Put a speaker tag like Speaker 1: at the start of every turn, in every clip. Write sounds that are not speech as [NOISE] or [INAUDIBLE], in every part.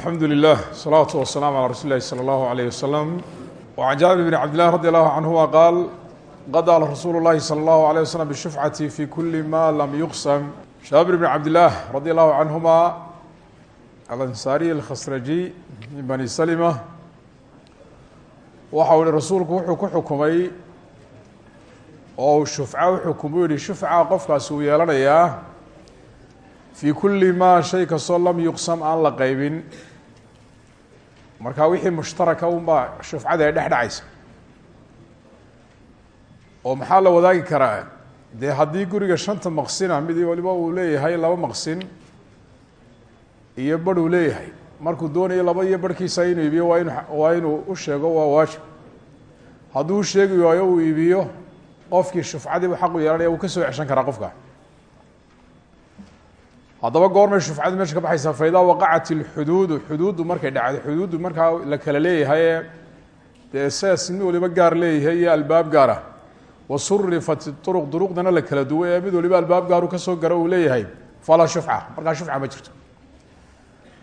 Speaker 1: alxamdu lilah salawaatu wasalaamu calaa rasuuli lahi salى allahu alayh wasalam wacan jaabir bn cabd llah radi allahu canhuma qaal qadala rasuulu llahi salى allahu alayh waslm bishufcati fi kuli ma lam yuqsam. Jaabir bn cabdillaah radi allahu canhuma alansaariy alkhasraji min bani salima waxa uu yihi rasuulku wuxuu ku xukumay oo uu shufca uxukumuu yihi shufca qofkaasi uu yeelanayaa fii kulli maa shay kastoo lam yuqsam aan la qeybin marka wixii mushtaraka unbaa shufcada ay dhex dhacaysa. Oo maxaa la wadaagi karaa? Dee haddii guriga shanta maqsina mid waliba uu leeyahay laba maqsin iyo barh uu leeyahay. Markuu doonayo laba iyo barhkiisa inuu iibiyo waa inu waa inuu u sheego waa waajib. Hadduu u sheegi waayo uu iibiyo qofkii shufcadiibu xaqu yeelanaya wuu ka soo ceshan karaa qofka haddaba goormay shufcadu meesha ka baxaysaa faidaa waqacat ilxuduudu markay dhacdo xuduuddu markaa la kala leeyahaye dee mid waliba gaar leeyahay albaab gaar ah wasurifat iuruq la kala duway mid waliba albaab gaaru ka soo garo uu leeyahay. Falaa shufca markaa shufca ma jirto.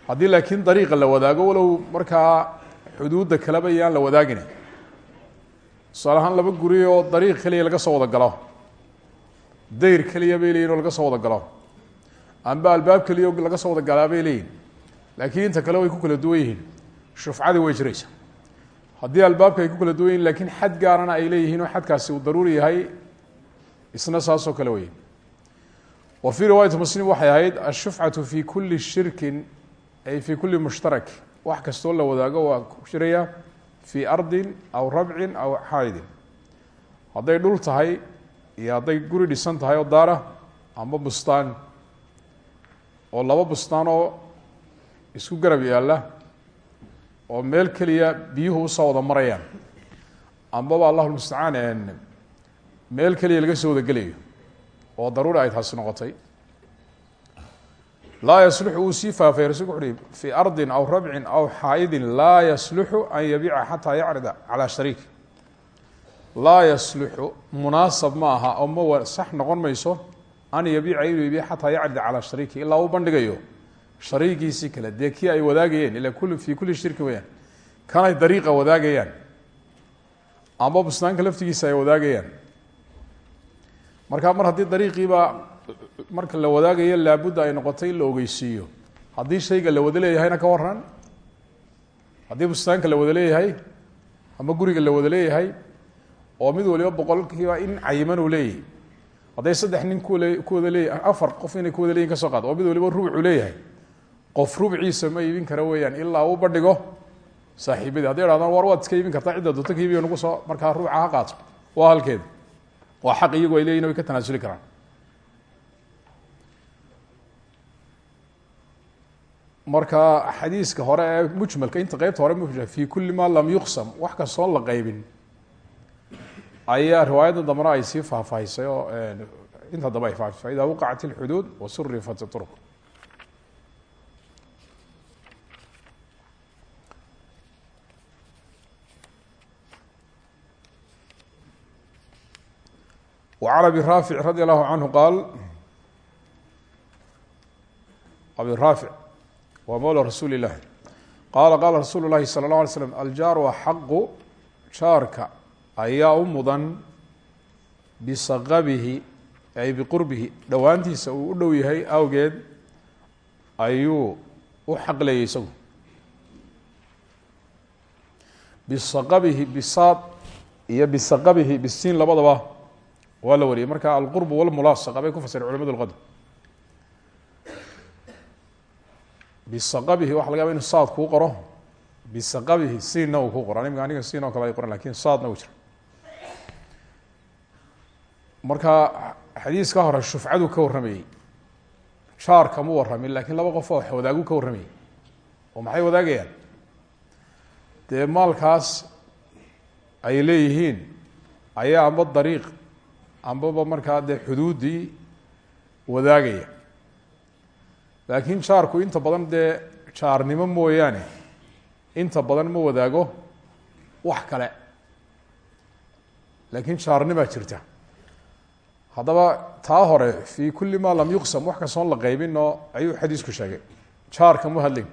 Speaker 1: Haddii laakiin dariiqa la wadaago walow markaa xuduudda kaleba iyaan la wadaagina tusaale laba guri oo dariiq keliya laga soo wada galo. Dayr keliya bay leeyihiin laga soo wada galo amba albaab keliya laga soo wada galaa bay laakiin inta kale way ku kala duwan yihiin. Way jiraysa. Haddii albaabka ay ku kala duwan yihiin xad gaarana ay leeyihiin oo xadkaasi uu daruuri yahay isna saasoo kale wey wa fii riwaayati muslim waxay ahayd ashufcatu fi kuli shirkin ay fi kuli mushtarak. Wax kastoo la wadaago waa ku jiraya fii ardin aw rabcin aw xaydin hadday dhul tahay iyo hadday guri dhisan tahay oo daara amba bustaan oo laba bustaan oo isku garab yaalla oo meel keliya biyuhu u soo wada marayaan. Ambaba allahu lmustacaan meel keliya laga soo wada gelayo oo daruuri ay taasi noqotay. Laa yasluxu uu sii faafay rasulku wuxu uhi fii ardin aw rabcin aw xaa'idin laa yasluxu an yabiica xataa yacrida calaa shariik. Laa yasluxu munaasab ma aha oo ma sax noqon mayso an yabiica inuu iibiyo xataa yacrida calaa shariiki ilaa uu bandhigayo. Shariigiisii kale dee ay wadaagayeen ila kul fii kulli shirki weyaan kanay dariiqa wadaagayaan amba bustaanka laftigiisa ay wadaagayaan. Marka mar haddii dariiqiiba marka la wadaagayo laabudda ay noqotay in la ogeysiiyo. Haddii shayga la wada leeyahayna ka waran haddii bustaanka la wada leeyahay ama guriga la wada leeyahay oo mid waliba boqolkiiba in cayiman uu leeyahay hadday saddex nin kule ku wada leeya afar qof inay ku wada leeyihiin ka soo qaad oo mid waliba rubcu leeyahay. Qof rubciisa ma iibin kara weeyaan ilaa uu bandhigo saaxiibadii. Hadday hahdaan war waad iska iibin kartaa cidda doonta ka iibiyo nagu soo markaa ruuca ha qaato. Waa halkeeda. Waa xaq iyagu ay leeyihiin way ka tanaasuli karaan. Marka xadiiska hore ee mujmalka inta qeybta hore mujmal fi kuli ma lam yuqsam wax kastoo la qeybin ayaa riwaayadda dambena ay sii faahfaahisay oo inta dambe ay faafisay ida waqacat اlxuduud wasurifat اطrq وعن أبي rاaفiع radي الlaه عanه qaal abi raafiع waa mowlى rasuuli الlah qaala qaala rasuul الlahi salى الlaه alay slم aljaaru axaqu jaarka ayaa u mudan bisaqabihi ay biqurbihi. Dhowaantiisa uu u dhow yahay awgeed ayuu u xaqleeyay isagu. Bisaqabihi bisaad iyo bisaqabihi bisiin labadaba waa la wariyay. Marka alqurb wاlmulaasaqa bay ku fasireen culamadu lqadr bisaqabihi waxa laga yaba inu saad kuu qoro. Bisaqabihi siinna uu kuu qoro. Imika aniga siin oo kale ay qoran laakiin saadna uu jiro marka xadiiska hore shufcadu ka warramayey jaarka mu warramin lakiin laba qof oo wadaagu ka warramayey oo maxay wadaagayaan? Dee maalkaas ay leeyihiin ayaa amba dariiq ambaba markaa dee xuduuddii wadaagaya. Laakiin jaarku inta badan dee jaarnimo mooyaane inta badan ma wadaago wax kale. Laakiin jaarnimaa jirta hadaba taa hore fi kuli ma lam yuqsam wax kastoon la qaybino ayuu xadiisku sheegay. Jaarka mu hadlay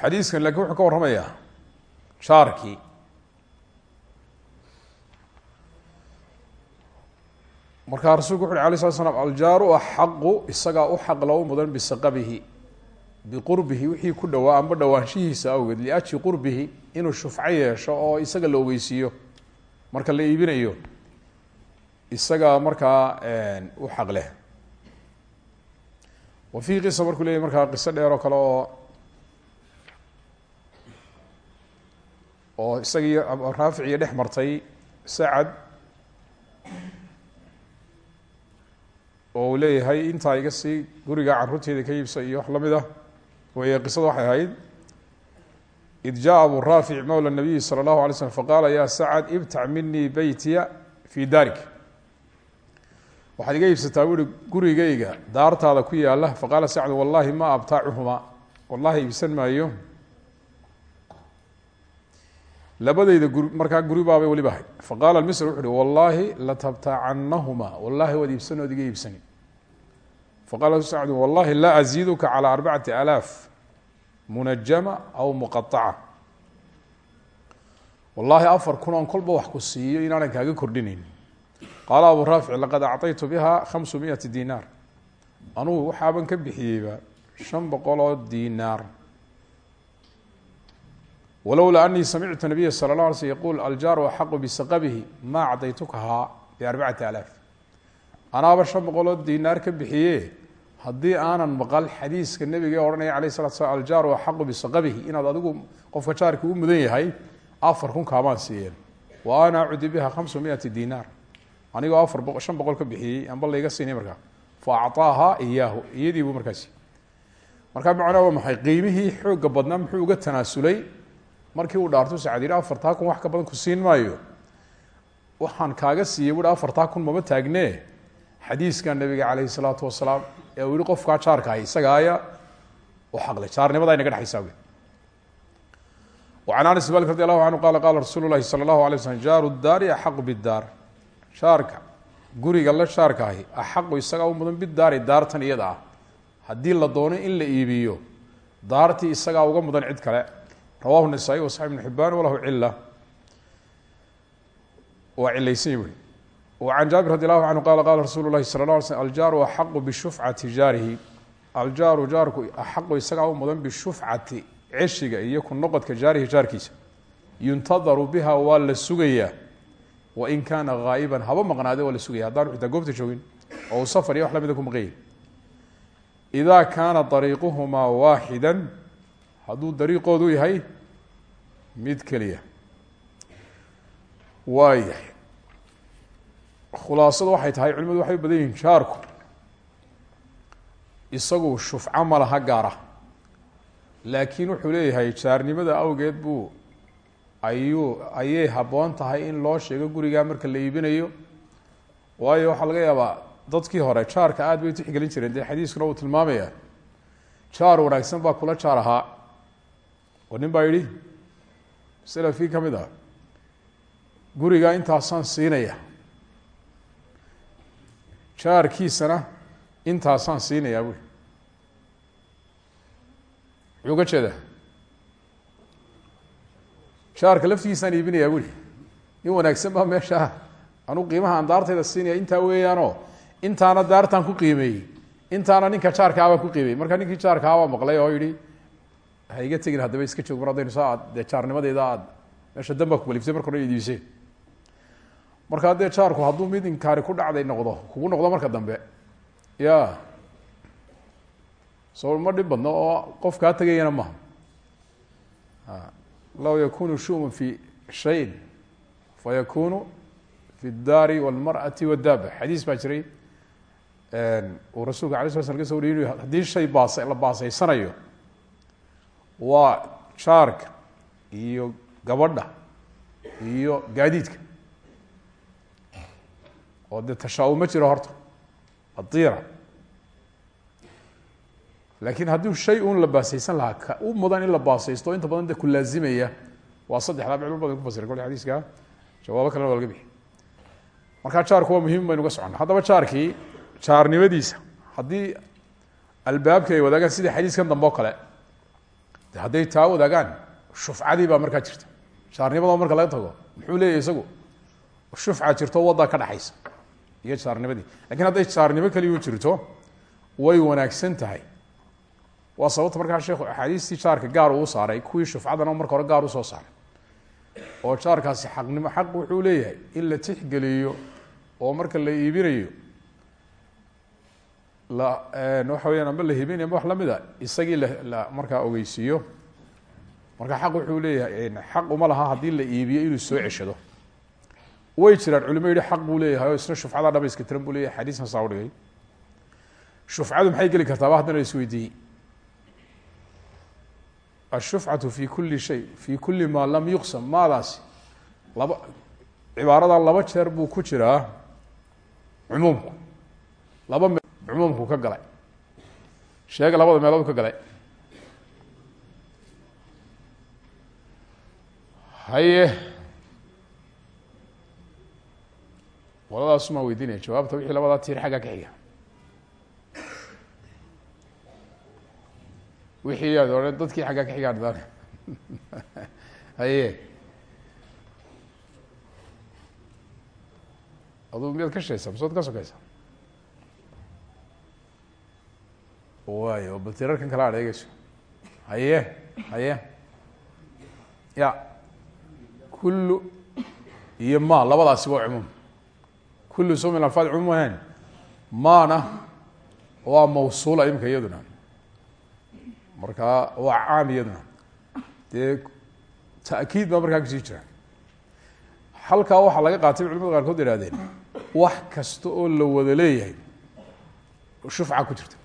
Speaker 1: xadiiskan lakiin wuxuu ka warramayaa jaarkii. Markaa rasulku wuxu uhi alay slat slam aljaaru axaqu isagaa u xaq low mudan bisaqabihi biqurbihi wixii ku dhawaa amba dhowaanshihiisa awgeed liaji qurbihi inuu shufco yeesho oo isaga la ogeysiiyo marka la iibinayo isagaa markaa u xaq leh. Wa fihi qisa markuu leyahy markaa qiso dheer oo kale oo oo isagii raaficiyo dhex martay sacad oo uu leeyahay intaa iga sii guriga caruurteeda ka iibsa iyo wax la mid ah way qisada waxay ahayd id jaءa abu raafic mawla الnabiyi salى الlahu alay slm faqaala ya sacad ibtac minii beytiya fi darik waxaad iga iibsataa buuhi gurigayga daartaada ku yaala faqaala sacd wallahi ma abtaacuhuma wallahi iibsan maayo labadayda guri markaa guri baabay weliba ahay faqala misr wuxu uhi wallahi latabtacanahuma wallahi waad iibsan ood iga iibsani faqala sacdu wallahi laa aziiduka calى arbacati alaaf munajama aw muqaaca wallahi afar kun oon kolba wax ku siiyo inaanan kaaga kordhinayn qaala abu raafic laqad acطaytu biha khamsu miati dinaar anugu waxaaban ka bixiyeyba shan boqol oo dinaar walowlaa anii samictu nabiya sala la alay sl yquul aljaaru axaqu bisaqabihi maa cadaytukahaa biarbacati alaaf. Anaaba shan boqoloo dinaar ka bixiye haddii aanan maqal xadiiska nebiga odhanaya alayh salatu slam aljaaru axaqu bisaqabihi inaad adigu qofka jaarki u mudan yahay afar kun kaamaan siiyeen. Wa ana acudi biha khamsu miati dinaar. Anigoo afar shan boqol ka bixiyey amba layga siinay markaa. Fa acطaaha iyaahu iyadii buu markaasi markaa macnaa waa maxay? Qiimihii xooga badnaa muxuu uga tanaasulay? Markii uu dhaarto sacad afartaa kun wax ka badan ku siin maayo. Waxaan kaaga siiyey buui afartaa kun mama taagnee xadiiska nabiga caleyhi salaatu wasalaam ee uu yihi qofkaa jaarkahay ah isagaaya u xaqle jaarnimadaa inaga dhexaysaa wey an anas malik radi allahu canhu qaala qaala rasuulu lahi sala allahu alay slm jaaru daari axaqu bidaar jaarka guriga la jaarkaahi axaqu isagaa u mudan bidaari daartan iyada ah. La doono in la iibiyo daartii isagaa uga mudan cid kale. Rawahu nasaa-iy wasaxi ibnu xibaan walahu cila waa cilaysan wey an jaabir radi allahu canhu qala qala rasuulu lahi sala la slm aljaaru axaqu bishufcati jaarihi aljaaru jaarku axaqu isagaa u mudan bishufcati ceshiga iyo ku noqodka jaarihi jaarkiisa yuntadaru biha waa la sugayaa wain kaana haa'iban haba maqnaade waa la sugaya haddaan xitaa goobta joogin oo uu safar iyo wax lamida ku maqan yahi idaa kaana dariiquhumaa waaxida hadduu dariiqoodu yahay mid keliya waayahay khulaasadu waxay tahay culimadu waxay u badan yihiin jaarku. Isagu shufco ma laha gaara. Laakiin wuxuu leeyahay jaarnimada awgeed buu ayuu ayay habboon tahay in loo sheego gurigaa marka la iibinayo. Waayo waxaa laga yaabaa dadkii hore jaarka aad bay utixgelin jireen. Dee xadiiskuna uu tilmaamaya. Jaar wanaagsan baa kula jaar ahaa. Oo nin baa yidhi salafkii ka mid ah gurigaa intaasaan siinaya jaarkiisana intaasaan siinayaa bui. Muxuu uga jeedaa? Jaarka laftigiisaan iibinayaa buri in wanaagsan baa meesha anuu qiimaha aan daartayda siinaya intaa weeyaanoo intaana daartaan ku qiimeeyey intaana ninka jaarkaabaa ku qiimeeyey. Marka ninkii jaarkaabaa maqlay oo yihi ha iga tegin iska joog mar haddaynu saa jaarnimadeeda aad meesha dambaa kukalifsay marka hore markaa dee jaarku hadduu mid inkaari ku dhacday noqdo kugu noqdo marka dambe ya soo ma dhib badno oo qof kaa tegayana maha law yakunu shuman fi shayin fayakunu fi اdaari wاlmarأati wاdaaba xadiis baa jiray uu rasulka ala sla sl ka so wariy haddii shay baas la baasaysanayo waa jaarka iyo gabadha iyo gaadiidka oo dee tashaa-uma jiro horta. Adira laakiin haddii shay un la baasaysan lahaa ka u mudan in la baasaysto inta badan de ku laazimaya. Waa saddexdaa miclo badan ku fasira kole xadiiska. Jawaabo kalena waa laga bixi. Markaa jaarku waa muhiim baynu ga socona haddaba jaarkii jaarnimadiisa haddii albaabka ay wadaagaan sida xadiiskan dambe kale de taa wadaagaan shufcadii baa markaa jirta. Jaarnimada marka laga tago muxuu leeyahy isagu? Shufca jirto waddaa ka dhaxaysa iyo jaarnimadii laakiin hadday jaarnimo keliyu jirto way wanaagsan tahay. Waa sababta markaa sheekhu axaadiistii jaarka gaar uu saaray kuwii shufcadana marka hore gaar u soo saaray oo jaarkaasi xaqnimo xaq wuxuu leeyahay in la tixgeliyo oo marka la iibinayo la waxa weyaan amba la hibinayo wax la mid a isagii la markaa ogeysiiyo. Marka xaq wuxuu leeyahay xaq uma laha haddii la iibiyo inuu soo ceshado way jiraan. Culimo yihi xaq buu leeyahay. Oo isna shufcada dhamayska tiran buu leeyahay xadiiskan saa udhigay shufcadu maxay geli kartaaba haddana isweydiiyey ashufcatu fi kuli shay fi kuli maa lam yuqsam. Maadaasi laba cibaaradan laba jeer buu ku jiraa cumuumku. Laba me cumuumku ka galay. Sheega labada meelood ka galay. Haye waladaasu maa weydiinaya jawaabta wixii labadaa tiir xagga ka xiga. Wixii aad odhan dadkii xaggaa ka xigaan dan [LAUGHS] haye. Aduu miyaad ka shaysa masood ka sokeysa wayo bal tirarkan kala adeegeyso haye haye. Ya. Kullu iyo ma labadaasi waa cumuum kullu so min alfaad cumuum ahayn maana waa mawsuula imika iyaduna. Markaa waa caam iyaduna. Dee ta'kiid baa markaa ku sii jira. Halkaa laga qaatay culimada qaarkood ihahdeen wax kasta oo la wada leeyahay shufca ku jirta.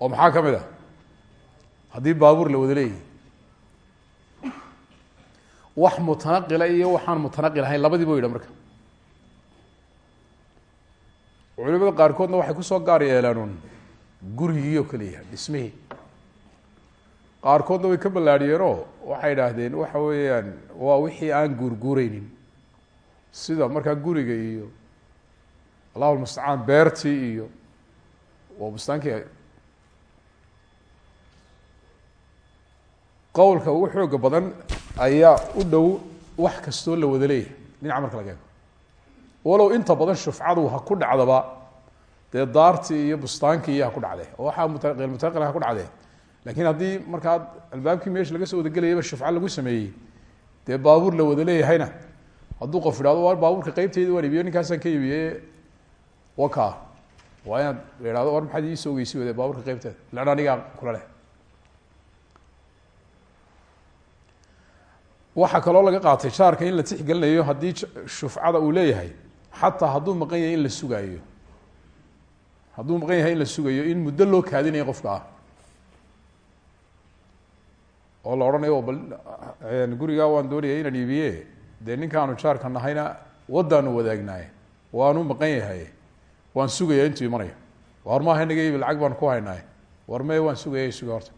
Speaker 1: Oo maxaa ka ah? Baabuur la wada leeyahay. Wax mutanaqila iyo waxaan mutanaqil ahayn labadiiba yidha marka culimada qaarkoodna waxay ku soo gaar yeelaanuun gurigii oo kaliya dhismihii. Qaarkoodna way ka ballaadhiyeenoo waxay idhaahdeen waxa weeyaan waa wixii aan guurguureynin sida markaa guriga iyo allahu lmustacaan beertii iyo waa bustaankii qowlka ugu xooga badan ayaa u dhow wax kastoo la wada leeyahay. Dhinaca marka laga eego walow inta badan shufcadu ha ku dhacdaba dee daartii iyo bustaankii iyo ha ku dhacdee oo waxaa mutaqil ha ku dhacdee laakiin haddii markaa albaabkii meesha laga soo wadagelayaba shufco lagu sameeyey dee baabuur la wada leeyahayna hadduu qof idhahdo baabuurka qeybteyda waan iibiyo ninkaasaan ka iibiye waka waa inaad war maxaad iisoo ogeysi wade baabuurka qeybteeda ilan anigaa kula leh. Waxaa kaloo laga qaatay jaarka in la tixgelinayo haddii shufcada uu leeyahay xataa hadduu maqan yahay in la sugaayo. Hadduu maqan yahay in la sugayo in muddo loo kaadinayo qofka ah. Oo la odhanayo bal gurigaa waan doonaya inaan iibiye dee ninkaanu jaarka nahayna waddaanu wadaagnaaye waanu maqan yahay. Waan sugaya intuu imanayo war maaha naga iibi lacag baan ku haynaaye war me waan sugaya suga horta.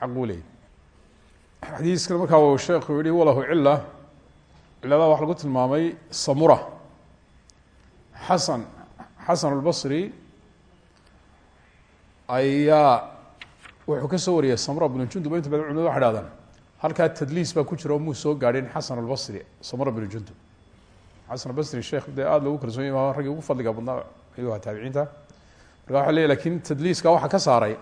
Speaker 1: Xaq buu leeyay xadiiskana markaa uu sheekhu yihi walahu cila ciladaa waxaa lagu tilmaamay samura xasan xasan albasri ayaa wuxuu ka soo wariyay samura bnu jundub inta badan culimadu waxay hahdaan halkaa tadliis baa ku jira oo muu soo gaadhin xasan albasri samura bnu jundub. Xasan albasri sheekh dee aada loogu kalsoon yahy raggii ugu fadliga badnaa ayuu ahaa taabiciinta. Marka waxa leey laakiin tadliiska waxaa ka saaray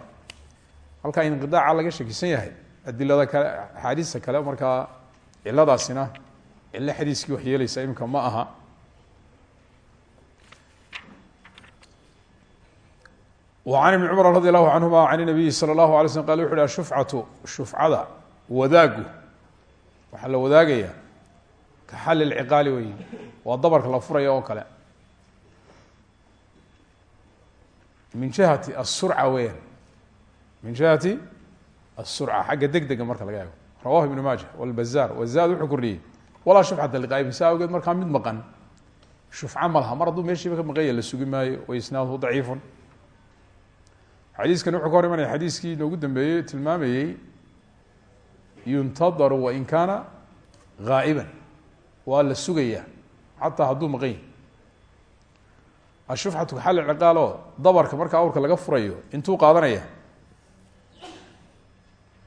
Speaker 1: halkaa inqidaaca laga shakisan yahay adilada kale axaadiista kale markaa ciladaasina cilo xadiiskii wax yeeleysa iminka ma aha وعن بن cمر رضي الله عنهma عن النبي صلى الله عليه وسلم qال وxu h الشhufcaةu shufcada wadaagu waxaa la wadaagaya ka xal الciqaali wey waa dabarka la furaya oo kale min جihati الsurca weyan min جihati الsurca xagga deg dega marka laga eego rawah iبن maaجة والbazar wزad wuxuu kordhiyey walaa shufcata لqaa'im sa awgeed markaa mid maqan shufca ma laha mar hadduu meeshiiba ka maqanya la sugi maayo waisnaadhu ضaciif xadiiskani wuxuu ka hor imanaya xadiiskii inoogu dambeeyey tilmaamayey yuntadaru wain kaana gaa'iban waa la sugaya xataa hadduu maqan yahy ashufcatu kaxal ciqaal dabarka marka awrka laga furayo intuu qaadanaya.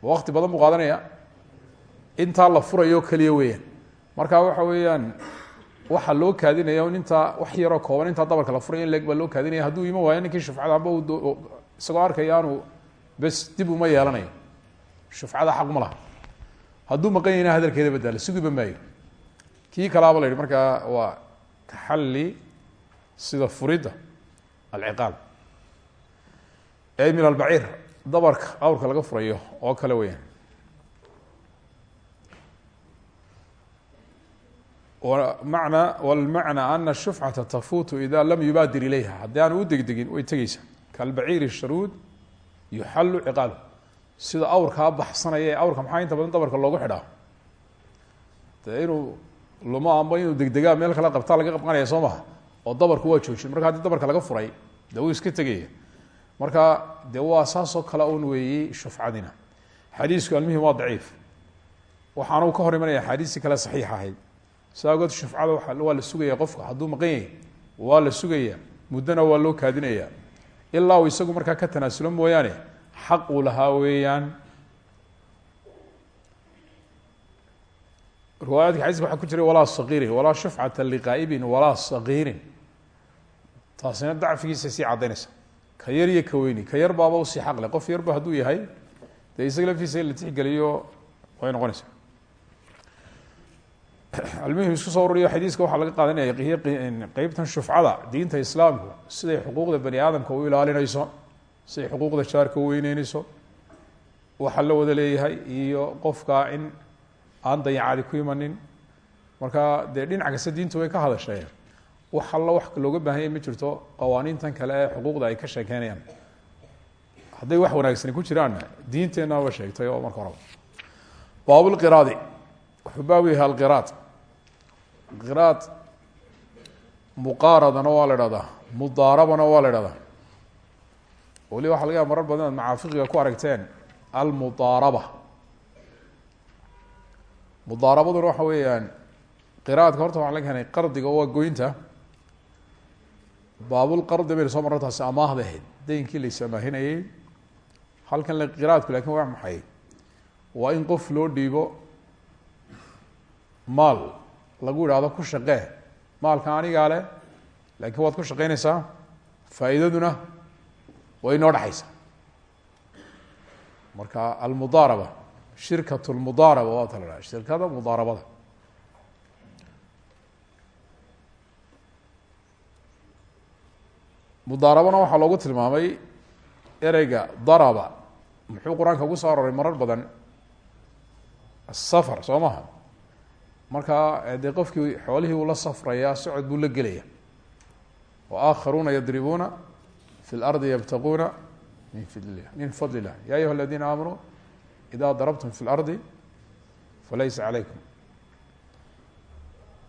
Speaker 1: Waqti badan buu qaadanaya. Intaa la furayo keliya weeyaan. Marka waxa weeyaan waxa loo kaadinaya un intaa wax yaroo kooban intaa dabarka la furaya in leeg baa loo kaadinaya. Hadduu iman waayo ninkii shufcada amba isagoo arkaya aanu bes dib uma yeelanayo shufcada xaq ma laha. Hadduu maqan yahina hadalkeeda badaala sugiba maayo. Kii kalaaba la yihi markaa waa taxalli sida furidda alciqaal ee min albaciir dabarka awrka laga furayo oo kale weyaan mana wlmacna ana shufcata tafuutu ida lam yubaadir ilayha. Haddii aanu u degdegin way tegeysaa kalbaciiri sharuud yuxalu ciqaalu sida awrkaa baxsanaya ee awrka maxaa inta badan dabarka loogu xidhaa? Dee inuu lumo degdegaa meel kala qabtaa laga qabqanaya soo oo dabarku waa joojin. Marka haddii dabarka laga furay de wuu iska tegaya. Marka de waa saasoo kale un shufcadina. Xadiisku almuhim waa daciif. Waxaanu ka hor imanaya axaadiistii kale saxiix ahayd. Saa shufcada waa la sugaya qofka. Hadduu maqan yahay waa la sugaya. Muddona waa loo kaadinaya ilaa uu isagu markaa ka tanaasulo mooyaane xaq uu lahaa weeyaan. Riwaayaadka xadiiska waxaa ku jiray walaa sagiirin walaa shufcata liqaa'ibin walaa sagiirin. Taasina dacfigiisa sii caddaynaysa. Ka yar iyo ka weyni ka yar baaba u sii xaq leh. Qof yarba hadduu yahay dee isaga laftiisa in la tixgeliyo way noqonaysaa [CLEARS THROAT] almuhim isku soo ururiyo xadiiska waxaa laga qaadanaya qeybtan shufcada diinta islaamku siday xuquuqda bani aadamka u ilaalinayso siday xuquuqda jaarka u weyneyneyso waxa la wada leeyahay iyo qofka in aan dayacadi ku imanin. Marka dee dhinac kasta diintu way ka hadasheen wax allo wax looga baahanya ma jirto qawaaniintan kale ee xuquuqda ay ka sheekeynayaan hadday wax wanaagsani ku jiraanna diinteenaba sheegtay oo marka horeba baabulqiraadi wuxuu baab yahay qiraad muqaaradana waa la ihahdaa mudaarabana waa la ihahdaa weli waxa laga yaaba marar badan ad macaafiqiga ku aragteen almudaaraba. Mudaarabaduna waxa weeyaan qiraadka horta waxaa laga keenay qardiga waa goynta. Baabulqardi bayna soo marra taasi amaahda ahayd. Daynkii lays amaahinayey halkan le qiraadku laakiin waa maxay? Waa in qof loo dhiibo maal lagu idhaahdo ku shaqee. Maalka anigaa leh laakiin waad ku shaqeynaysaa faa'iidaduna way inoo dhexaysa marka almudaaraba shirkat lmudaaraba waa ta la dhaha shirkada mudaarabada. Mudaarabana waxaa loogu tilmaamay ereyga daraba. Muxuu qur'aanka ugu soo aroray marar badan? Asafar soo maha markaa eh, dee qofkii xoolihii wuu la safrayaa socod buu la gelaya waakharuuna yadribuuna fi lardi yabtaquuna min fidllah min fadli illah ya ayuha aladiina aamanuu ida darabtum fi lardi falaysa calaykum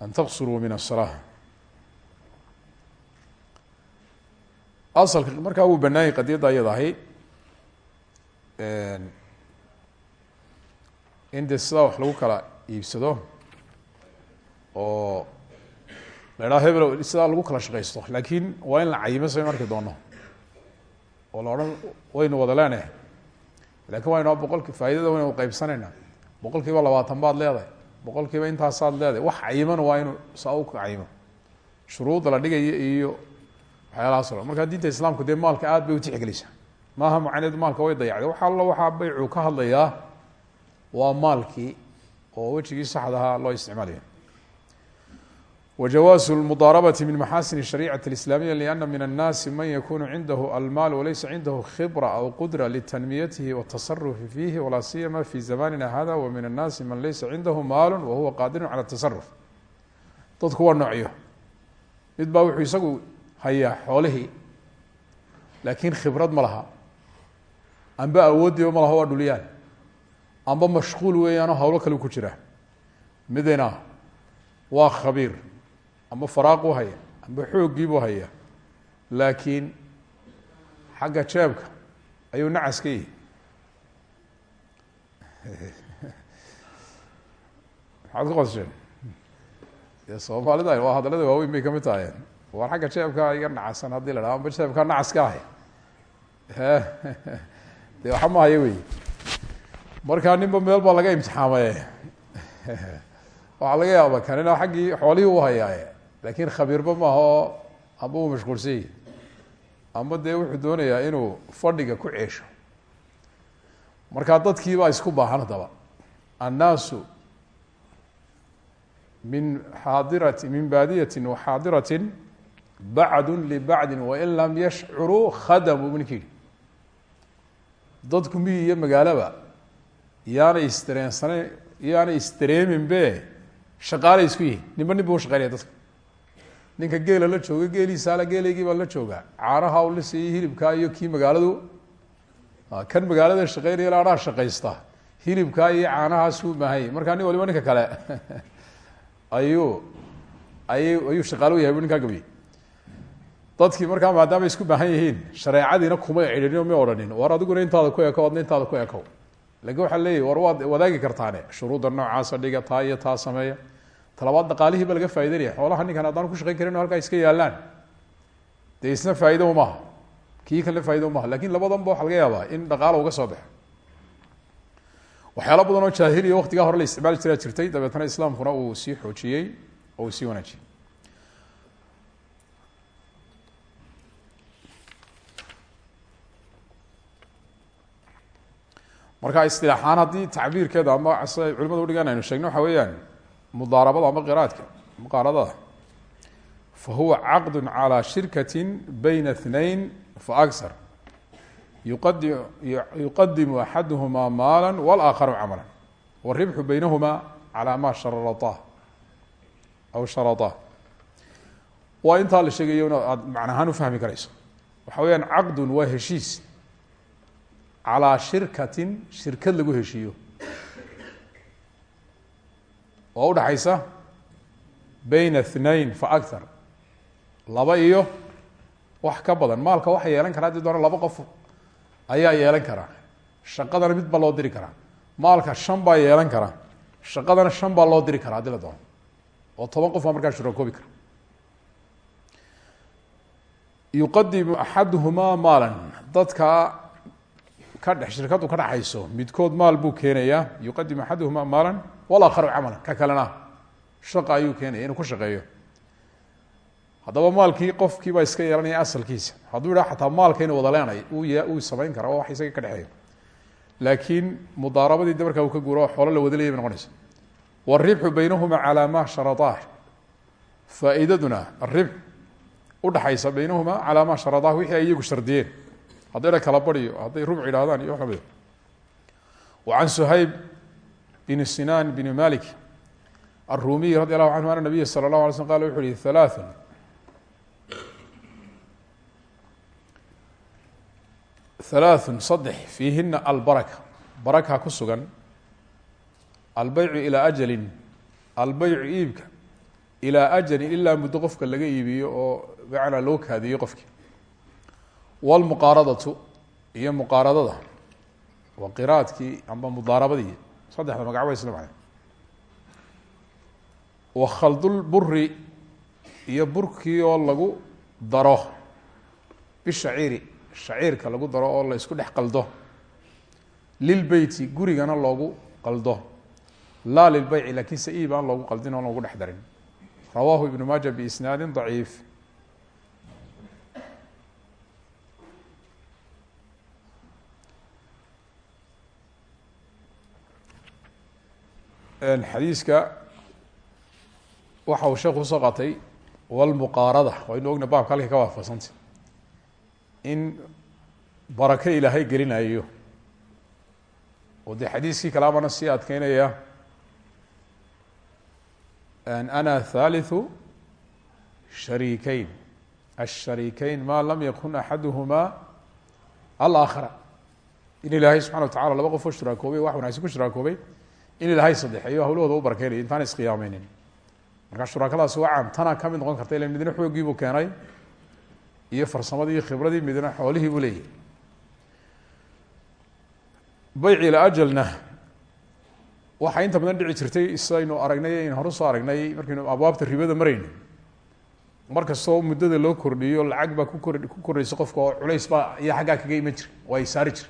Speaker 1: an taqsuruu min asalaa asalka markaa wuu banaayay qadiyadda iyada ahi eh, in dee sidaa lagu kala iibsado oo la idhaha hebel sidaa lagu kala shaqaysto. Laakiin waa in la cayimo sayn arki doono. Oo la odhan waynu wada leenahay laakiin waynu boqolki faa'idada waynu qaybsanayna. Boqol kiiba labaatan baad leedahay. Boqol kiiba intaasaad leedahay. Wax cayiman waa inu saa u cayimo shuruudda la dhigayo iyo waxyaalahaas o markaa diinta islaamku dee maalka aad bay utixgelisaa maaha macneedu maalka way dayacday. Wax allo waxaa baycu ka hadlayaa waa maalkii oo wejigii saxdahaa loo isticmaalaya wjawaaز الmudaarabaةi min maxasin الشharيcaة الإسlamiya لأna min الnaasi man yakunu cindahu almaal walaysa cindahu khibra aw qudra litanmiyatihi wالtaصarufi fiihi walaa siyama fi zamanina hada wa min الnaasi man laysa cindahu maal wahuwa qaadiru calى الtaصaruf dadku waa noocyo mid baa wuxuu isagu hayaa xoolihii laakiin khibrad ma laha amba awoodiiba ma laha waa dhulyaan amba mashquul weeyaanoo hawlo kale ku jira midina waa khabiir amba faraaqu haya amba xooggiibuu haya. Laakiin xagga jeebka ayuu nacas ka yihi maxaad ku qossheen soomaalida waa hadallada waaweyn bay ka mid tahayeen war xagga jeebka iga nacasan haddii la dhaha amba jeebka nacas ka ahay [LAUGHS] dee waxa ma haya wey markaa ninba meel baa laga imtixaamaye [LAUGHS] waxaa laga yaaba kanina xaggii xoolihii u hayaaye laakiin khabiirba maaha oo amba uu mashquulsanyay amba dee wuxuu doonayaa inuu fadhiga ku ceesho. Markaa dadkii baa isku baahan haddaba annaasu min xaadirati min baadiyati waxaadirati bacdu libacdi wain lam yashcuruu khadamuu ninki yihi dadku miyi iyo magaalaba yaanay isdareensanayn yaanay isdareeminbe shaqaalay isku yihiin ninba nin bu ushaqeynaya dadka ninka geela la jooga geeliisaala geelaygii baa la joogaa caanaha u lisaiyo hilibkaa iyo kii magaaladu. Kan magaalada shaqeynaya laadhaha shaqaysta. Hilibkaa iyo caanahaasuu mahay. Markaa nin waliba ninka kale. [LAUGHS] Ayuu ayy ayuu shaqaalo yahay bu ninkaa dadkii markaa maadaama isku baahan yihiin shareecadiina kumay cidhino may odhanin. War adiguna intaada ku eko adna intaada ku ekow. Lakin waxaa leeyahy war wadaagi kartaane. Shuruudda noocaasa dhiga taa iyo taa sameeya talabaad dhaqaalihii ba laga faa'idanaya xoolaha ninkan haddaan ku shaqeyn karin halkaa iska yaalaan dee isna faa'ido umaha kii kalena faa'ido umaha laakiin labadan ba waxa laga yaabaa in dhaqaala uga soo baxo. Waxyaalo badan oo jaahiliya waktigaa hore la isticmaali jiraa jirtay. Dabeetna islaamkuna uu sii xoojiyey oo uu sii wanaajiyey. Marka isilaaxaan haddii tacbiirkeeda ama siday culimadu udhigaan aynu sheegno waxa weeyaan mudaarabada ama qiraadka muqaaradada fa huwa caqd calى shirkati bayna اثnayn faأksar yuqadi yuqadimu axaduhma maala wاlآakharu camala wالribxu baynahuma calى ma sharata aw sharaطah waa intaa la sheegayo in aad macnahaan ufahmi karayso waxa weyaan caqdun waa heshiis calaa shirkatin shirkad lagu heshiiyo oo udhaxaysa bayna اثnayn faأkar laba iyo wax ka badan maalka waxa yeelan karaa hadii doona laba qof ayaa yeelan karaa shaqadana mid baa loo diri karaa maalka shan baa yeelan karaa shaqadana shan baa loo diri karaa haddii la doono oo toban qof baa markaa shurakoobi kara yuqadimu axaduhumaa maalan dadka ka dhex shirkadu ka dhaxayso midkood maal buu keenayaa yuqadimu axaduhumaa maalan walaakharu camalan ka kalena shaqa ayuu keenaya inuu ku shaqeeyo haddaba maalkii qofkiibaa iska yeelanaya asalkiisa hadduu idhaha xataa maalka inu wada leenay uu y uu samayn kara oo wax isaga ka dhexeeyo laakiin mudaarabadii de markaa uu ka guuro oo xoolo la wada leeyay bay noqonaysa wاribxu baynahuma calى ma sharaطah faa'iidaduna aribx udhaxaysa baynahuma calى ma sharaطah wixii ay iyagu shardiyeen hadday dha kala baryo hadday rubc idhahdaan iyo wax lamida وعan shayb bn sinan bn malik الrumiy radi الlahu canhu ana nabiya salى الlaه alay slm qala wuxu uhi ثaلaثa ثaلaaث saddex fiihina albaraka baraka ku sugan albeycu ilaa ajalin albeycu iibka ilaa ajalin ilaa muddo qofka laga iibiyo oo macnaa loo kaadiyo qofki wاlmuqaaradatu iyo muqaaradada waa qiraadkii amba mudaarabadii saddexda magac wa isla macna wa khaldulburi iyo burkii oo lagu daro. Bishaciiri shaciirka lagu daro oo la isku dhex qaldo. Lilbeyti gurigana loogu qaldo. Laa lilbeyci laakiin se iib aan loogu qaldin oon loogu dhex darin. Rawaahu ibnu maaja biisnaadi daciif xadiiska waxa uu sheekhu ku soo qaatay walmuqaarada waynu ogna baabka halkay ka waafaqsanta in barake ilaahay gelinayo oo dee xadiiskii kale amana sii adkeynaya. Ana thalithu shariikeyn ashariikeyn ma lam yakun axaduhuma alaakhara. In ilaahay subxana wa tacala laba qof oo shuraakoobay wax wanaagsan ku shuraakoobay in ilaahay saddexeeyo hawlahooda u barakeynaya intaan isqiyaameynin. Marka shuraakadaasi waa caam tanaa ka mid noqon karta ila midna xoogii buu keenay iyo farsamadii iyo khibradii midna xoolihii buu leeyahy beyc ila ajalna waxaa inta badan dhici jirtay sidaynu aragnay aynu hore u soo aragnay markaynu abwaabta ribada marayno. Mar kastoo muddada loo kordhiyo lacag baa ku kor ku koraysa qofka culays baa iyo xaggaa kaga iman jira saari jira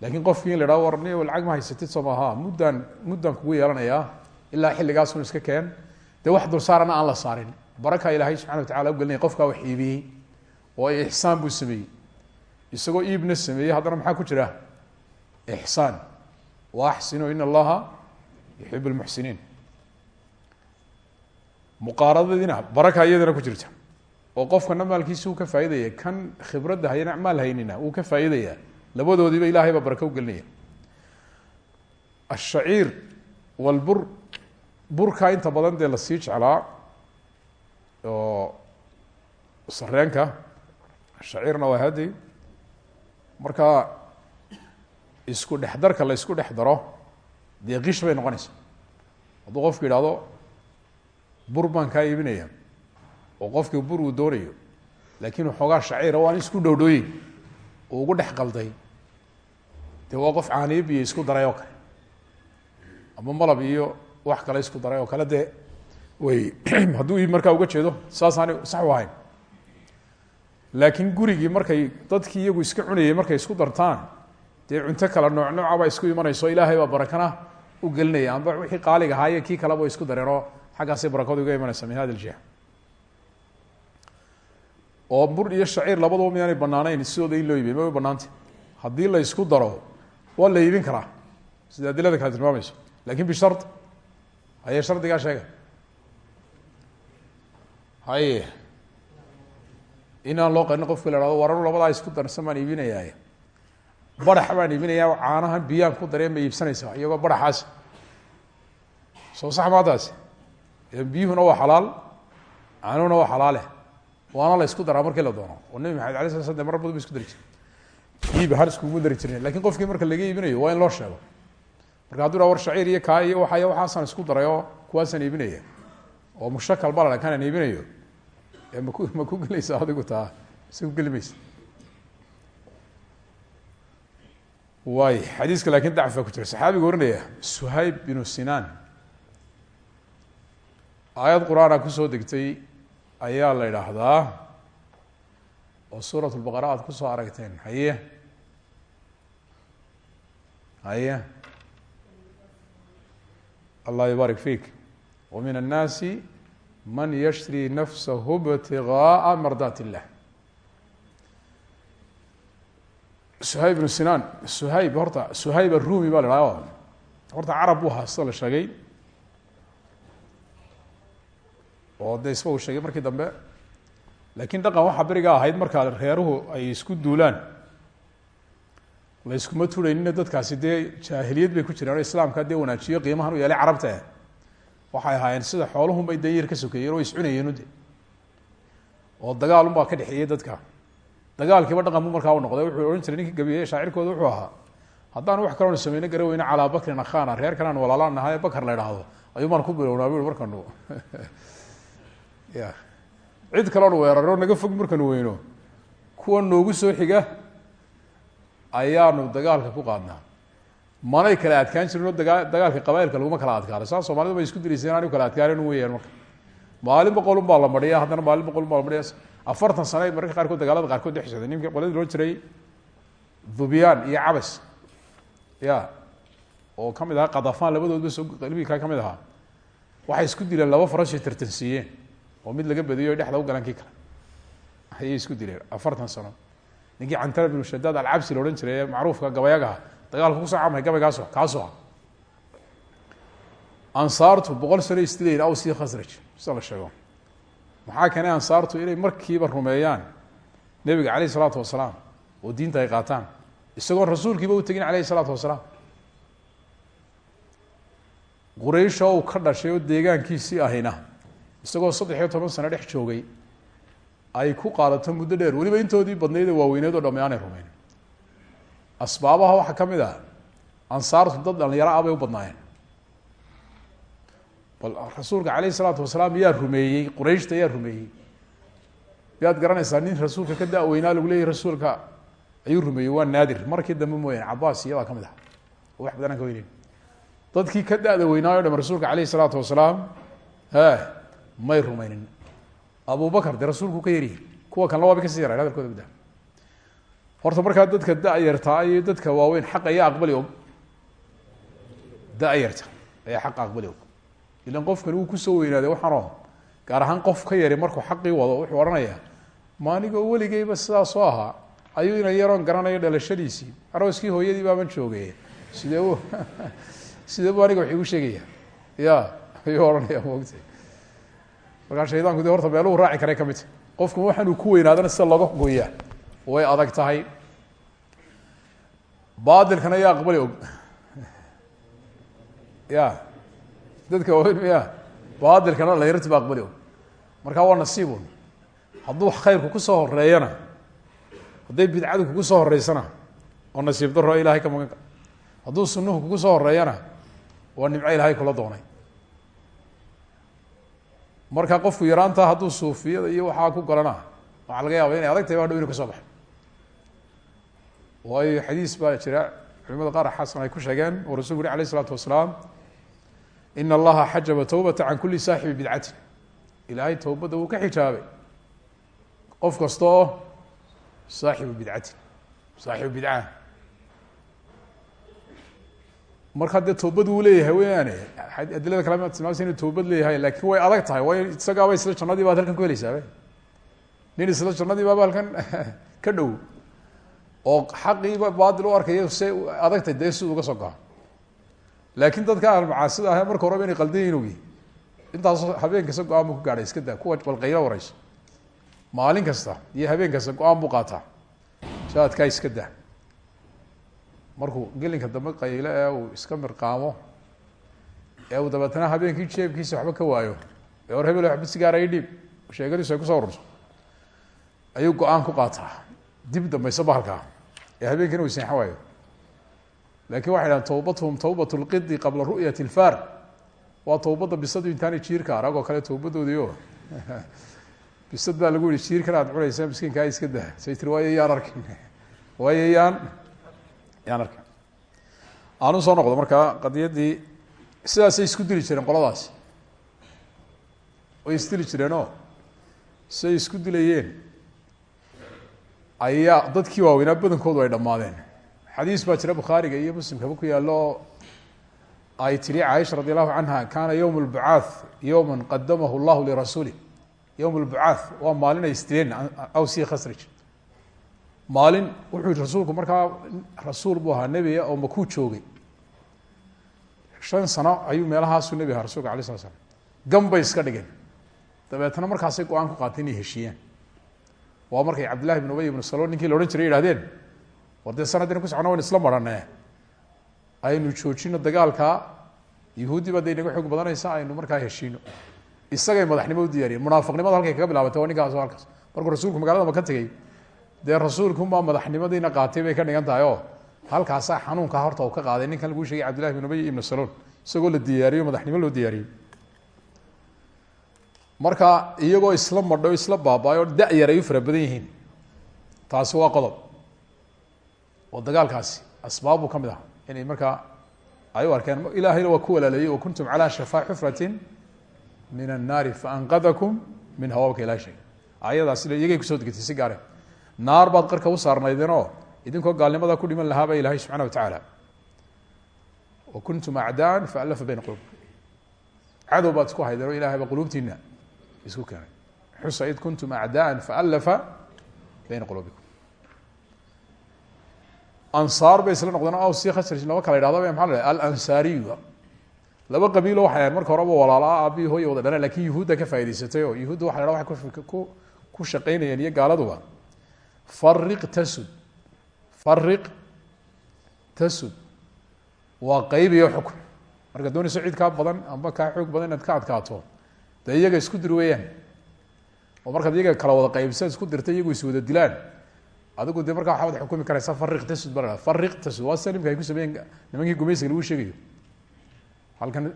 Speaker 1: laakiin qofkii in la hahdo war ni lacag ma haysatid soo maaha. Muddaan muddaan kugu yeelanayaa ilaa xilligaasun iska keen. Dee wax dulsaarana aan la saarin. Baraka ilaahay subxana wa tacala ugelinaya qofkaa wax iibiyey oo ixsaan buu sameeyey. Isagoo iibna sameeyey haddana maxaa ku jira? Ixsaan. Wa axsinu in allaha yuxib lmuxsiniin muqaaradadiina baraka iyadana ku jirta. Oo qofkana maalkiisa uu ka faaidaya kan khibradda hayana maal haynina wuu ka faaidaya labadoodiiba ilahay baa baraka ugelinaya ashaciir walbur burka inta badan dee la sii jeclaa oo sareenka shaciirna waa hadi marka isku dhex darka la isku dhex daro dee kish bay noqonaysa. Hadduu qofku yidhahdo bur baan kaa iibinaya oo qofkii bur uu doonayo laakiin waxoogaa shaciira o aan isku dhowdhooyin uu ugu dhex qalday dee waa qof caaniib iyo isku daray oo kale. Ama malab iyo wax kale isku daray oo kale dee way [CLEARS THROAT] hadduu markaa uga jeedo saasaani sax u ahayn. Laakiin markay dadkii iyagu iska cunayay markay isku dartaan dee cunto kale nooc noocabaa isku imanayso ilaahay baa barakana u gelinaya. Amba wixii qaaliga ahaaye kii kaleba isku dareenoo xaggaasay barakadu uga imanaysa min hada ljiha oo bur iyo shaciir labadaba miyaanay banaanayn sidooda in loo ma banaanta haddii la isku daro waa la iibin karaa. Sida adilada kale tilmaamayso. Lakin bishar haye shardigaa sheega haye inaan loo qarin qofka la hahdo waranu labadaa isku darsan baan iibinayaa. Barax baan iibinayaa caanahan biyaan ku dareen iibsanaysaa iyagoo baraxaas. Soo sax maataasi biyuhuna waa xalaal caanuhuna waa xalaale waana la isku daraa markii la doono. Oo nebi maxamed ala sla slam de mar badan ba isku dari iib har iskuguma dari jirin. Lakin qofkii marka laga iibinayo waa in loo sheego. Marka hadduu ha war shaciir iyo kaa iyo waay waxaasaan isku daray oo iibinaya. Oo mushakal balala kanaan iibinayo. Ee maku ma ku gelaysa adigu taa? Mise ku geli maysa waay xadiiska ku jira. Saxaabiga oranaya suhayb binu sinaan. Aayad qur'aana ku soo degtay ayaa la idhaahdaa oo suurat lbaqara aad ku soo aragteen. Haye haye allah yubaarik fik. Wa min annaasi man yashri nafsahu btigaaa mardaat illah suhayb bnu sinaan suhayb horta suhayb arumi baa la idhahda horta carab buu ahaa sida la sheegay. Oo de isba uu sheegay markii dambe. Laakiin dhaqan waxaa beriga ahayd markaa reeruhu ay isku duulaan la iskuma turhaynina dadkaasi dee jaahiliyad bay ku jireen oo islaamka dee wanaajiyo qiimahan u yeelay carabta waxay ahaayeen sida xooluhunbay dee yar ka sokeeyeen oo iscunayeenu de oo dagaalunbaa ka dhexeeyey dadka. Dagaalkiiba dhaqan bu markaa u noqday wuxuu ohan jiray ninkii gabiye shaacirkooda wuxuu ahaa. Haddaan wax kaloona sameyno gara weyne calaa bakrin akhana reer kalaan walaalaan nahay bakar la idhaahdo ayuu maan ku bilownaa bu markanu ya cid kaloon weeraro naga fog markanu weyno. Kuwa noogu soo xiga ayaanu dagaalka ku qaadnaa. Manay kala adkaan jirin oo dagaa dagaalka qabailka laguma kala adkaano saa soomaalida bay isku dirayseen anu kala adkaanen weyaan marka. Maalin boqolun baa la mariya haddana maalin boqolun baa la mariya afartan sane mararka qaarkood dagaalada qaarkood dhexsocday ninka qoladii loo jiray dhubyaan iyo cabas. Ya oo ka mid ahaa kadafaan labadoodba soo qalbikaa ka mid ahaa. Waxay isku dileen laba farashay tartansiiyeen oo mid laga badiyo o dhexda u galan kii kale ayay isku dileen afartan sano ninkii cantara binu shadaad alcabsi la odhan jiray ee macruufka gabayagaha. Dagaalka ku soo camay gabaygaaso kaasoo ansaartu boqol sano isdilayn aws iyo khasraj sida la sheego. Maxaa keenay ansaartu inay markiiba rumeeyaan nebiga caleyh isalaatu wasalaam oo diinta ay qaataan isagoon rasuulkiiba u tegin caleyhi isalaatu wasalaam? Quraysha uu ka dhashay oo deegaankiisii ahina isagoo saddex iyo toban sano dhex joogay ay ku qaadato muddo dheer. Weliba intoodii badnayd ee waaweyneed oo dhamme aanay asbaabaha waxaa ka mid ah ansaartu dad dhalinyaro ah bay u badnaayeen. Bal rasuulka caleyh isalaatu wasalaam yaa rumeeyey? Qurayshta yaa rumeeyey. Miyaad garanaysaa nin rasuulka ka da-weynaa lagu leeyahy rasuulka ayuu rumeeyey waa naadir. Markii dambe mooyaane cabaas iyo baa ka mid ah. Wax badan ka weyneyn dadkii ka da-da weynaayo dham rasuulka caleyh isalaatu wasalaam he may rumeynin abu bakar dee rasuulku ka yaryihi kuwa kanla waaba ka sii yaran hadalkooda guda horta markaa dadka da-yartaa dadka waaweyn xaq ayaa aqbali og da-yarta ayaa xaq aqbali og ilan qofkani wuu ku soo weynaaday waxaanoo gaar ahaan qof ka yari markuu xaqii wado wuxuu odhanayaa ma anigoo weligeyba sidaa soo ahaa ayuu ina yaroon garanayo dhalashadiisii arooskii hooyadii baaban joogay sidee [LAUGHS] sidee bu aniga sheegaya ya ayuu odhanaya mogta markaa shaydaanku de horta meeluhu raaci karay ka midta qofku waxaanuu ku weynaadana sida looga gooyaa. Way adag tahay. Baadilkana yaa aqbali og. Ya dadka waaweyn miya baadilkana layrti ba aqbali og. Markaa waa nasiibun hadduu khayrku ku soo horeeyana hadday bidcadu kugu soo horeysana oo nasiib daro ilahay ka magan hadduu sunuhu kugu soo horeeyana waa nimco ilaahay kula doonay marka qofku yaraanta hadduu suufiyada iyo waxaa ku galana waxaa laga yaaba inay adag tahay ba dhow inu ka soo baxo waayo xadiis baa jira culimada qaar xasan ay ku sheegeen oo rasulku uri alayh isalaatu wasalaam ina allaha xajaba tawbata can kuli saaxibi bidcatin ilaahay towbadda wuu ka xijaabay. Qof kasta oo saaxibu bidcatin saaxibu bidca marka dee toobad wuu leeyahay weyaane adilada kale ma tilmaamsa inu toobad leeyahay laakiin way adag tahay. Waayo isagaaba isla jannadii baad halkan ku helaysaaba nin isla jannadii baaba halkan [LAUGHS] ka dhow oo xaqiiba baadil u arkayo se adagtay dee siduu uga soo gaho laakin dadka almacaasida ah marka horeba inay qaldan yihiin ogi intaas habeen kasta go'aan ku gaadhay iska daa. Kuwa balqaylo wareyso maalin kasta iyo habeen kasta go'aan buu iska daa markuu gelinka dambe qayle ee uu iska mirqaamo ee uu dabeetana habeenkii jeebkiisa waxba ka waayo ee hor hebel waxba sigaara i dhiib sheegadiisu ay ku soo ururto ayuu go'aan ku qaataa. Dib dambayso bahalkaa ee habeenkiina uu seexan waayo. Lakin waxay dhahan tawbatuhum tawbat lqidi qabla ru'yat lfar waa tawbadda bisadu intaanay jiirka arag kale tawbadoodii o [LAUGHS] lagu yihi jiirkan aad cunaysa miskiinkaa iska dah. Say tiri waayo arkin waayo yaan arkin aanu soo noqdo markaa qadiyaddii sidaasay isku dili jireen qoladaasi. Way isdili jireenoo siay isku dilayeen ayaa dadkii waaweynaa badankoodu ay dhammaadeen. Xadiis baa jira bukhaariga iyo muslimkaba ku yaallo. Oo ay tiri caaisha radi allahu canha kana yowm lbucaath yowma qadamahu llahu lirasuulih yowm lbucaath waa maalin ay isdileen awsi khasraj maalin wuxuu yihi rasuulku markaa rasuul buu ahaa nebiga oo makuu joogay. Shan sano ayuu meelahaasuu nebi ahaa rasulka alay sla slam bay iska dhigeen. Dabeetna markaasay go'aan ku qaatay inay heshiiyaan. Waa markay cabdillahi bn ubay ibnu saloon ninkii la odhan jiray yihahdeen war dee sanadina ku socona wayn isla marane aynu joojino dagaalkaa yahuuddi baa de xoog badanaysa aynu markaa heshiino isagay madaxnimo u diyaariyeen. Munaafiqnimada halkay kaga bilabatay waa ninkaas halkaas. Markuu rasuulku magaalada maka tegey dee rasuulkumaa madaxnimadiina qaatay bay ka dhigan tahay oo halkaasaa xanuunkaa horta uu ka qaaday. Ninkan laguu shegay cabdillahi bin ubay ibnu saloon isagoo la diyaariyo madaxnimo loo diyaariyey. Marka iyagoo isla madho isla baaba-o da-yar ay u fara badan yihiin. Taasi waa qodob. Oo dagaalkaasi asbaabbuu ka mid ah ay u arkeen ilaahayna waa ku walaaleeyey wa kuntum calaa shafaa xufratin min annaari faanqadakum min hawaabka ilaha sheeg ayadaas iyagay ku soo degetay si gaare naar baad qarka u saarnaydeenoo idinkoo gaalnimada ku dhiman lahaaba ilaahay subxana wa tacaala wa kuntum acdaan faallafa bayna qulubikum. Cadow baad isku haydeen oo ba quluubtiina isku keenay. Xusa id kuntum acdaan faallafa bayna quluubikum. Ansaar bay isla noqdeen awsi khasraj laba kala idhahda maa la alansaariyu laba qabiilo waxay ahayn marka horeba walaalaa aabihii hooya wada dhaleen laakiin yuhuudda ka faa'idaysatay oo yuhuudda waxa la hahda waxay ku shaqaynayeen iyo gaaladuba fariq tasud. Fariq tasud. Waa qeyb iyo xukun marka doonayso cid kaa badan amba kaa xoog badan inaad ka adkaato. Dee iyaga isku dir weeyaan. Oo markaad iyaga kala wada qaybsa isku dirta iyagu is wada dilaan. Adigu de markaa waxaad xukumi karaysa fariq tasud ba la fariq tasud waa sida nimka ay ku sameeyeen nimankii gumaysiga lagu sheegayo. Halkan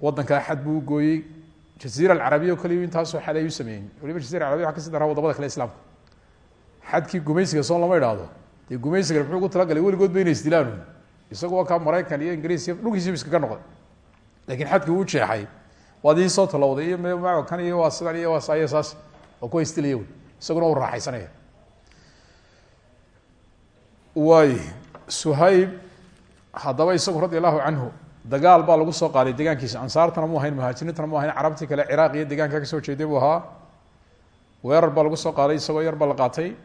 Speaker 1: wadankaa xad buu gooyey. Jaziira alcarabiya o kaliya intaasoo xad ay u sameeyeen waliba jazira arabiya waa kasi daraa waddamada kale islaamka xadkii gumaysiga soon lama idhaahdo dee gumaysigan muxuu ugu talagalay? Weligood ba inay isdilaan isagu waa kaa maraykan iyo ingiriis iyo dhulkiisiba iskaga noqday. Lakin xadkii uu jeexay. Waad soo talowday iyo m kan iyo waa sidan iyo waa sayo saas. Oo kuwa uu raaxaysanaya. Waay suhayb haddaba isagu radi allahu dagaal baa lagu soo qaaday degaankiisa ansaartana mu ahayn muhaajiriintana mu ahayn carabtii kale ciraaq iyo degaanka ka soo jeeday buu ahaa. Weerar baa lagu soo qaaday isagoo yar baa qaatay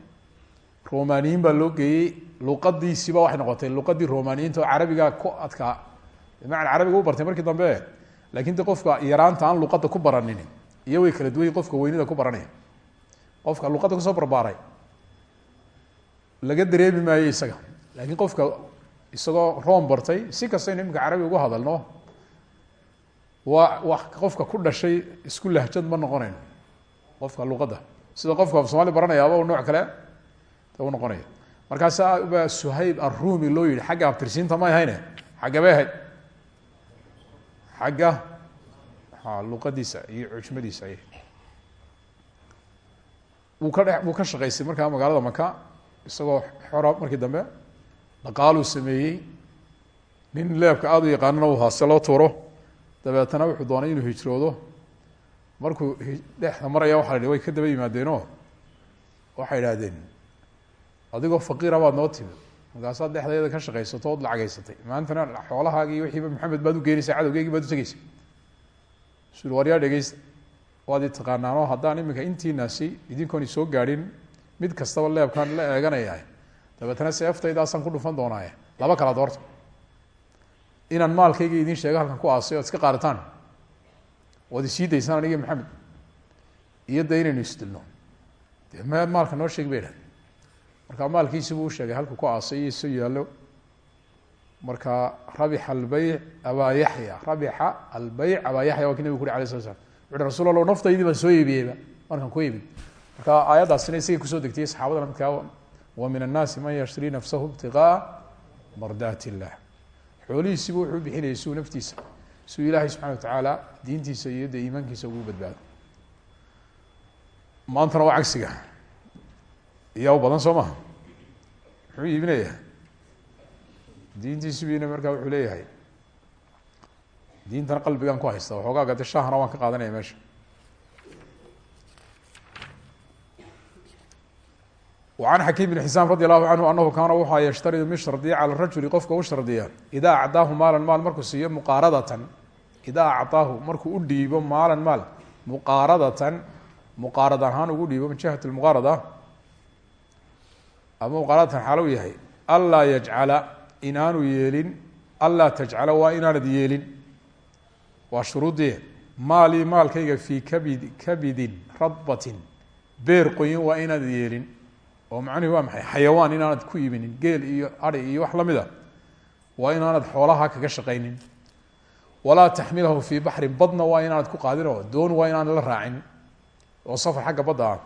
Speaker 1: romaniyiin baa loo geeyey luqadiisiiba waxay noqotay. Luqadii romaniyiinta oo carabiga ku adkaa bimacana carabiga u bartay markii dambe. Laakiin de qofka yaraanta aan luqada ku baranin. Iyo way kala duwany qofka weynida ku baranaya qofka luqadda ku soo barbaaray. Laga dareemi maayo isaga. Laakiin qofka isagoo room bartay si kastaynu iminka carabi ugu hadalno waa wa qofka ku dhashay isku lahjad ma noqonayno qofka luqadda sida qofka af soomali baranayaaba u nooc kale noqonaya. Markaasa baa suhayb arumi loo yihi xagga abtirsiinta may hayne xagga bay ahayd xagga luqadiisa iyo cujmadiisa ay wuu ka dhe ka shaqaystay markaa magaalada maka isagoo xora markii dambe dhaqaaluu sameeyey. Nin leebka aada u yaqaanana uu haase loo tuuro. Dabeetana wuxuu doonay inuu hijroodo. Markuu dhexda maraya waxa la hi way ka daba yimaadeenoo? Waxay idhaahdeen adigoo faqiira baad noo timid. Markaasaad dhexdeeda ka shaqaysato ood lacageysatay maantana xoolahaagii wixiiba maxamed baad u geenaysaa cadowgeygii baad u tegeysa sul waryaa dhegeysta waad i haddaan iminka intiinaasi idinkoon soo gaadhin mid kastaba leebkaan la eeganaya dabeetana seeftaydaasaan ku dhufan doonaaye. Laba kala doorta inaan maalkayga idin sheego halkan ku aasay oad iska qaadataan oad isii daysaan aniga maxamed. Iyo de inaynu isdilno maalka noo sheegi ba idhahd marka maalkiisi buu usheegay halku ku aasay isu yaallo. Marka rabixa albeyc abaa yaxya rabixa albeyc abaa yaxya waa ki nabig ku uri sla slam wuxuhi rasul allow naftaydii baan soo iibiyeyba markaan ku iibin. Marka aayaddaasina isagay ku soo degtiyey saxaabadana midkaa wa min annaasi man yashtarii nafsahu ibtiqaa mardaat illah xoolihiisibu wuxuu bixinayay suu naftiisa suu ilaahay subxana wa tacaala diintiisa iyo dee iimaankiisa ugu badbaado. Maantana waa cagsiga iyaa u badan soo maha. Muxuu iibinayaa diintiisubina markaa wuxuu leeyahay. Diintan qalbigaan ku haysta waxoogaaga de shahna waan ka qaadanaya meesha. An xakiim bn xisaam radi allahu canhu anahu kaana waxaa yashtaridu mid shardiya cala rajuli qofka u shardiya. Idaa acdaahu maalan maal markuu siiyo muqaaradatan idaa acdaahu markuu u dhiibo maalan maal muqaaradatan muqaarad ahaan ugu dhiibo min jihati muqaarada ama muqaaradatan xaalow yahay. Anlaa yajcala inaanu yeelin. Anlaa tajcala waa inaanad yeelin. Waa shuruudii maalii maalkayga fii kabid kabidin radbatin. Beer qoyin waa inaanad yeelin. Oo macnuhu waa maxay? Xayawaan inaanad ku iibinin geel iyo ari iyo wax la mid a waa inaanad xoolaha kaga shaqaynin. Walaa taxmilahu fii baxrin badna waa inaanad ku qaadin oo doon waa inaanad la raacin. Oo safar xagga badda ah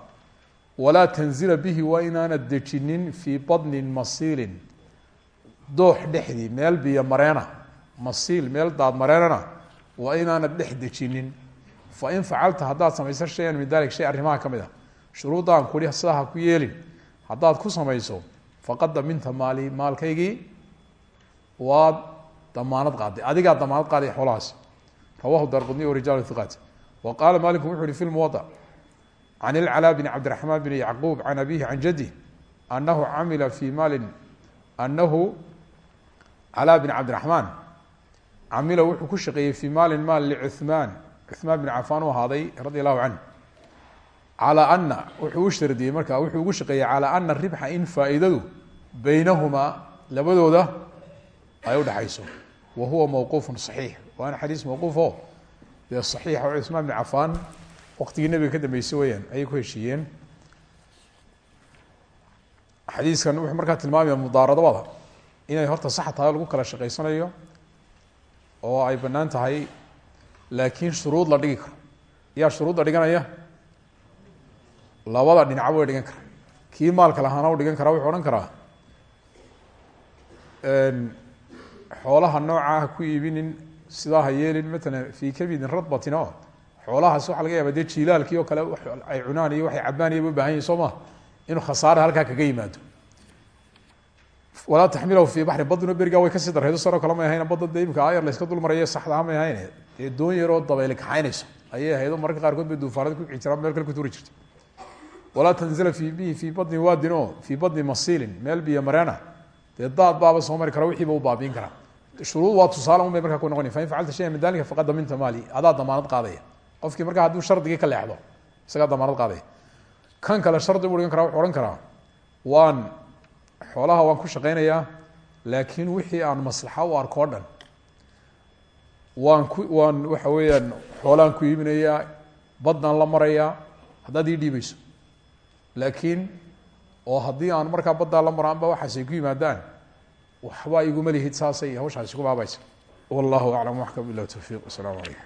Speaker 1: walaa tanzila bihi waa inaanad dejinin fii badnin masiilin. Doox dhexdii meel biyo mareena masiil meel daad mareenana waa inaanad dhex dejinin. Fa in facalta haddaad samayso shayan min dalik shay arrimaha ka mid a shuruuddaan kuli sidaa ha ku yeelin. Haddaad ku samayso faqad daminta maali maalkaygii waad damaanad qaaday adigaa damaanad qaaday xoolahaasi rawahu fi lmuwada can ilcalaa bn cabdiraxmaan bn yacquub can abihi can jadih anahu camila fi maalin anahu calaa bn cabdiraxmaan camila wuxuu ku shaqeeyey fii maalin maal licuhmaan cuhmaan bin cafaan u ahaaday radi allahu canh calaa ana wuxuu u shardiyey marka wuxuu ugu shaqeeyey calaa ana ribxa in faa-iidadu beynahumaa labadooda ay udhexayso wa huwa mawquufun saxiix waana xadiis mawquufo dee saxiixa cuhmaan bin cafaan waktigii nebiga ka dambeysay weyaan ayay ku heshiiyeen. Xadiiskan wuxuu markaa tilmaamaya mudaaradabada inay horta sax tahay lagu kala shaqaysanayo oo ay bannaan tahay laakiin shuruud la dhigi karo. Yaa shuruudda dhiganaya? Labada dhinacba way dhigan kara kii maalka lahaana u dhigan karaa wuxuu odhan karaa xoolaha nooca ha ku iibinin sidaa ha yeelin matalan fii kabidin radbatin o xoolahaas waxa laga yaaba dee oo kale ay cunaan iyo waxay cabaan iyo ubahan yihiin inuu khasaare halkaa kaga yimaado. Walaa taxmilahu fii baxri badno berigaa way ka sii dareydo saroo kale may ahayn badda de imika ayar layska dul marayo saxdaa may ahayn dee doon yaroo dabayli kaxaynayso ayay ahaydo mararka qaarkood bay duufaanada ku kici meel kale ku turi jirta walaa tanzila fi bihi fii badni waadin o fii badni masiilin meel biyo mareena dee daad baaba kara wixiiba u baabiin karaa. Shuruud waa tusaale un bay markaa ku noqonaya fain facalta shayan min dalika faqad daminta maali. Adaa damaanad qaadaya qofkii markaa hadduu shardigii ka leexdo isagaa damaanad qaadaya kan kale shardi buu dhigan karaa wuxuu waan xoolaha waan ku shaqaynayaa laakiin wixii aan maslaxa u arko dhan waan ku waan waxa weeyaan xoolaan ku iibinayaa baddaan la marayaa haddaad ii dhiibayso. Laakiin oo haddii aan markaa baddaa la maro amba waxaasay ku yimaadaan waxba iguma lihid saasay hawshaasi ku baabaysa wallahu aclam waxka bilah towfiiq wasalaamu calaykum